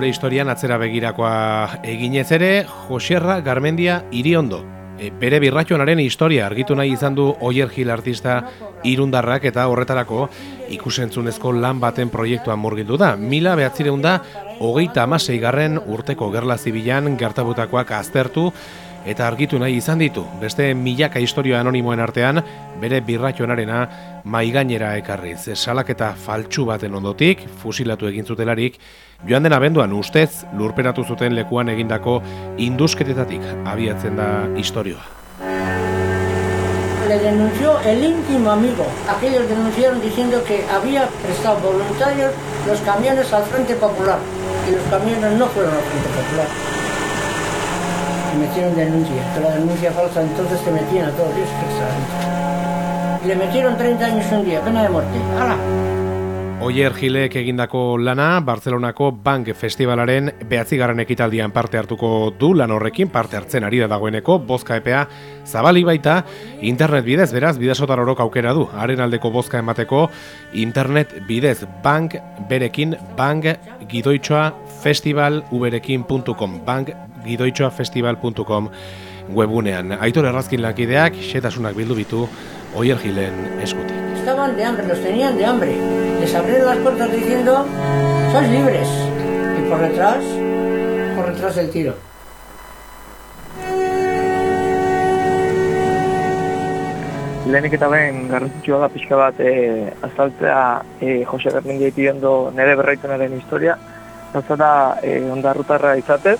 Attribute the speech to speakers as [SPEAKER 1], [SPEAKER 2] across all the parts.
[SPEAKER 1] gure historian atzera begirakoa eginez ere, Joserra Garmendia Iriondo. E, bere birratxonaren historia argitu nahi izan du Oier Gil artista irundarrak eta horretarako ikusentzunezko lan baten proiektuan murgildu da. Mila behatzireun da, hogeita amasei garren urteko gerla zibilan gertabutakoak aztertu eta argitu nahi izan ditu. Beste milaka historia anonimoen artean, bere birratxonarena maigainera ekarriz. Salak eta faltsu baten ondotik, fusilatu egin zutelarik, joan den abenduan ustez lurperatu zuten lekuan egindako indusketetatik abiatzen da historioa.
[SPEAKER 2] Le denunció el íntimo amigo. Aquellos denunciaron diciendo que había prestado voluntarios los camiones al Frente Popular. Y los camiones no fueron al Frente Popular. Y metieron denuncia. Que la denuncia falsa entonces te metían a todos. Dios que Y le metieron 30 años un día, pena de muerte. ¡Hala!
[SPEAKER 1] Oier Gilek egindako lana, Barcelonako Bank Festivalaren behatzigarren ekitaldian parte hartuko du lan horrekin, parte hartzen ari da dagoeneko, bozka epea zabali baita, internet bidez, beraz, bidasotar orok aukera du, haren aldeko bozka emateko, internet bidez, bank berekin, bank gidoitxoa festival uberekin.com, bank gidoitxoa festival.com webunean. Aitor errazkin lakideak, xetasunak bildu bitu, Oier Gilen eskutik.
[SPEAKER 2] Estaban de hambre, los tenían de hambre. Les abrieron las puertas diciendo, sois libres. Y por detrás, por detrás del tiro.
[SPEAKER 3] Lehenik eta behin garrantzitsua da pixka bat e, azaltzea e, Jose Bermendia itiondo nire berraitunaren historia. Gauza da e, ondarrutarra izatez,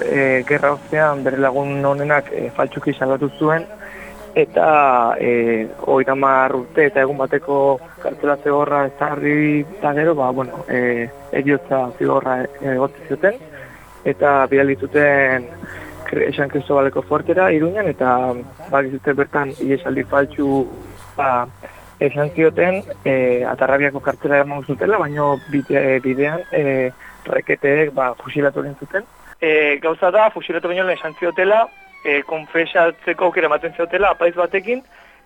[SPEAKER 3] e, gerra ostean bere lagun honenak e, faltsuki salatu zuen, eta e, oita urte eta egun bateko kartela zigorra ezarri eta gero, ba, bueno, e, eriotza zigorra egote zuten, eta bidalituten esan kristo baleko fuertera iruñan, eta bakizute bertan iesaldi faltxu ba, esan zioten e, atarrabiako kartela eman zutela, baina bide, bidean e, reketeek ba, fusilatu zuten. E, gauza da, fusilatu baino esan ziotela, e, konfesatzeko aukera ematen zeotela apaiz batekin,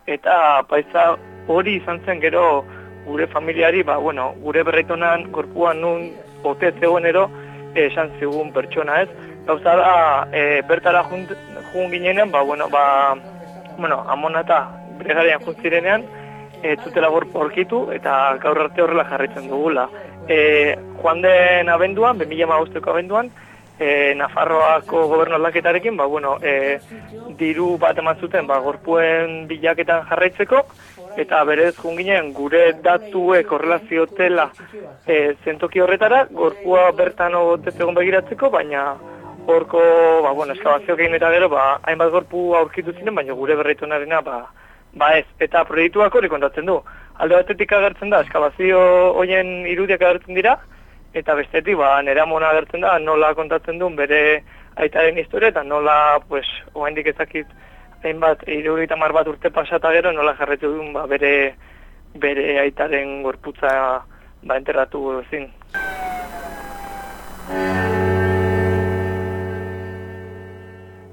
[SPEAKER 3] eta apaiza hori izan zen gero gure familiari, ba, bueno, gure berreitonan gorpuan nun bote zegoen ero, esan zigun pertsona ez. Gauza da, e, bertara jun, jun ginenean, ba, bueno, ba, bueno, amona eta bregarean juntzirenean, ez zutela gorporkitu eta gaur arte horrela jarraitzen dugula. E, joan den abenduan, 2000 abenduan, e, Nafarroako gobernu aldaketarekin, ba, bueno, e, diru bat eman zuten, ba, gorpuen bilaketan jarraitzeko, eta berez junginen gure datuek korrelaziotela e, zentoki horretara, gorpua bertan egon begiratzeko, baina horko, ba, bueno, eskabazioak egin eta gero, ba, hainbat gorpu aurkitu ziren, baina gure berreitonarena, ba, ba ez, eta proiektuak hori kontatzen du. Alde batetik agertzen da, eskabazio hoien irudiak agertzen dira, eta bestetik ba nera mona agertzen da nola kontatzen duen bere aitaren historia eta nola pues oraindik ezakit hainbat 70 bat urte pasata gero nola jarretu duen ba, bere bere aitaren gorputza ba enterratu ezin.